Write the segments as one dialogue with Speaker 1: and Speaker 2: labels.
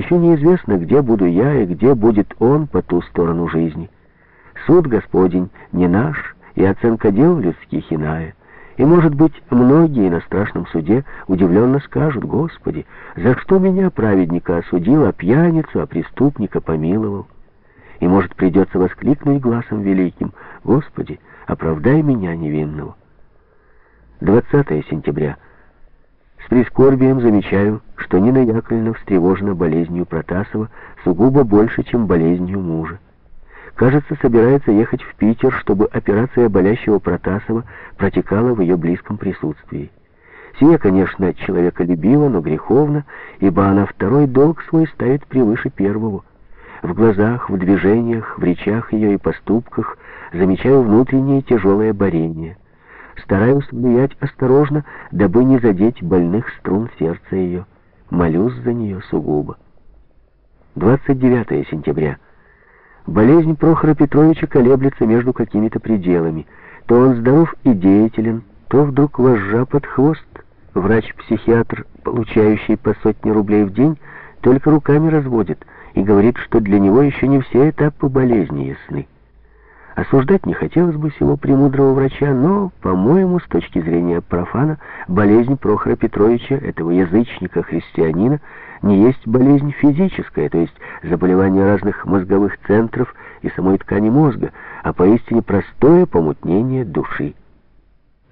Speaker 1: Еще неизвестно, где буду я и где будет он по ту сторону жизни. Суд Господень не наш, и оценка дел людских иная. И, может быть, многие на страшном суде удивленно скажут, «Господи, за что меня, праведника, осудил, а пьяницу, а преступника помиловал?» И, может, придется воскликнуть глазом великим, «Господи, оправдай меня невинного». 20 сентября. С прискорбием замечаю, что Нина Яковлевна встревожена болезнью Протасова сугубо больше, чем болезнью мужа. Кажется, собирается ехать в Питер, чтобы операция болящего Протасова протекала в ее близком присутствии. Сия, конечно, человеколюбива, но греховно, ибо она второй долг свой ставит превыше первого. В глазах, в движениях, в речах ее и поступках замечаю внутреннее тяжелое борение. Стараюсь влиять осторожно, дабы не задеть больных струн сердца ее. Молюсь за нее сугубо. 29 сентября. Болезнь Прохора Петровича колеблется между какими-то пределами. То он здоров и деятелен, то вдруг вожжа под хвост. Врач-психиатр, получающий по сотне рублей в день, только руками разводит и говорит, что для него еще не все этапы болезни ясны. Осуждать не хотелось бы всего премудрого врача, но, по-моему, с точки зрения профана, болезнь Прохора Петровича, этого язычника-христианина, не есть болезнь физическая, то есть заболевание разных мозговых центров и самой ткани мозга, а поистине простое помутнение души.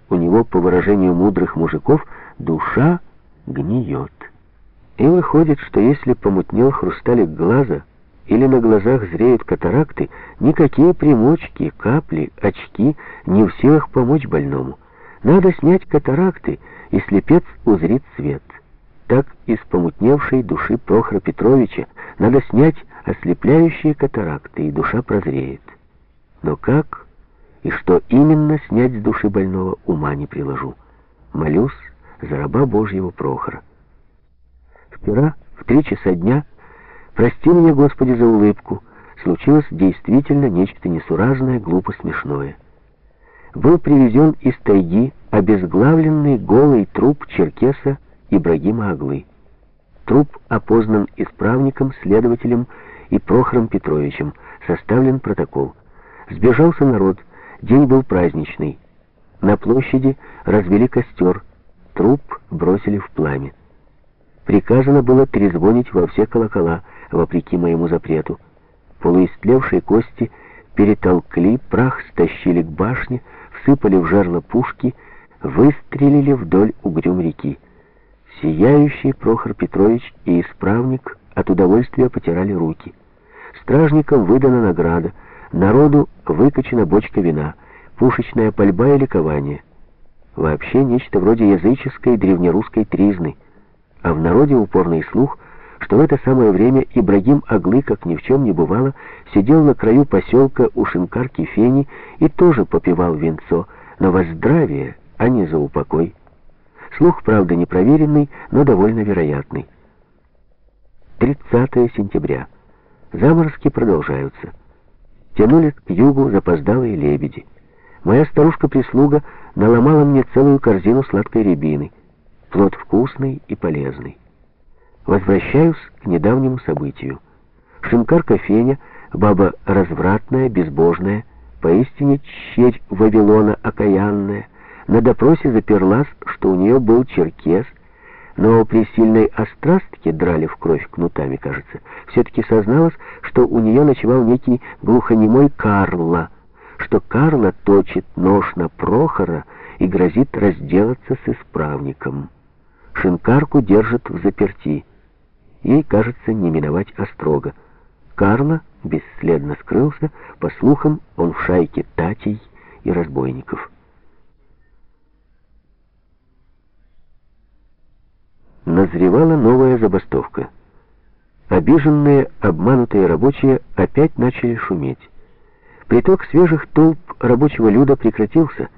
Speaker 1: У него, по выражению мудрых мужиков, душа гниет. И выходит, что если помутнел хрусталик глаза, или на глазах зреют катаракты, никакие примочки, капли, очки не в силах помочь больному. Надо снять катаракты, и слепец узрит свет. Так из помутневшей души Прохора Петровича надо снять ослепляющие катаракты, и душа прозреет. Но как и что именно снять с души больного, ума не приложу. Молюсь за раба Божьего Прохора. Вчера в три часа дня Прости меня, Господи, за улыбку. Случилось действительно нечто несуразное, глупо смешное. Был привезен из тайги обезглавленный голый труп черкеса Ибрагима Аглы. Труп опознан исправником, следователем и Прохором Петровичем. Составлен протокол. Сбежался народ. День был праздничный. На площади развели костер. Труп бросили в пламя. Приказано было трезвонить во все колокола, вопреки моему запрету. Полуистлевшие кости перетолкли, прах стащили к башне, всыпали в жерло пушки, выстрелили вдоль угрюм реки. Сияющий Прохор Петрович и исправник от удовольствия потирали руки. Стражникам выдана награда, народу выкачана бочка вина, пушечная пальба и ликование. Вообще нечто вроде языческой древнерусской тризны, а в народе упорный слух — что в это самое время Ибрагим Аглы, как ни в чем не бывало, сидел на краю поселка у шинкарки Фени и тоже попивал венцо, но во здравие, а не за упокой. Слух, правда, непроверенный, но довольно вероятный. 30 сентября. Заморозки продолжаются. Тянулись к югу запоздалые лебеди. Моя старушка-прислуга наломала мне целую корзину сладкой рябины. Плод вкусный и полезный. Возвращаюсь к недавнему событию. Шинкарка Феня, баба развратная, безбожная, поистине черь Вавилона окаянная, на допросе заперлась, что у нее был черкес, но при сильной острастке драли в кровь кнутами, кажется, все-таки созналась, что у нее ночевал некий глухонемой Карла, что Карла точит нож на Прохора и грозит разделаться с исправником. Шинкарку держат в заперти. Ей, кажется, не миновать острога. Карла бесследно скрылся, по слухам, он в шайке татей и разбойников. Назревала новая забастовка. Обиженные, обманутые рабочие опять начали шуметь. Приток свежих толп рабочего люда прекратился,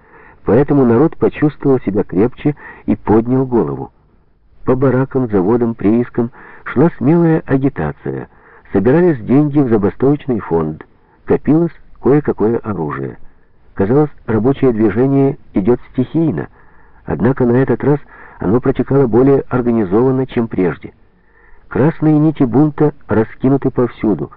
Speaker 1: поэтому народ почувствовал себя крепче и поднял голову. По баракам, заводам, приискам шла смелая агитация. Собирались деньги в забастовочный фонд. Копилось кое-какое оружие. Казалось, рабочее движение идет стихийно, однако на этот раз оно протекало более организованно, чем прежде. Красные нити бунта раскинуты повсюду.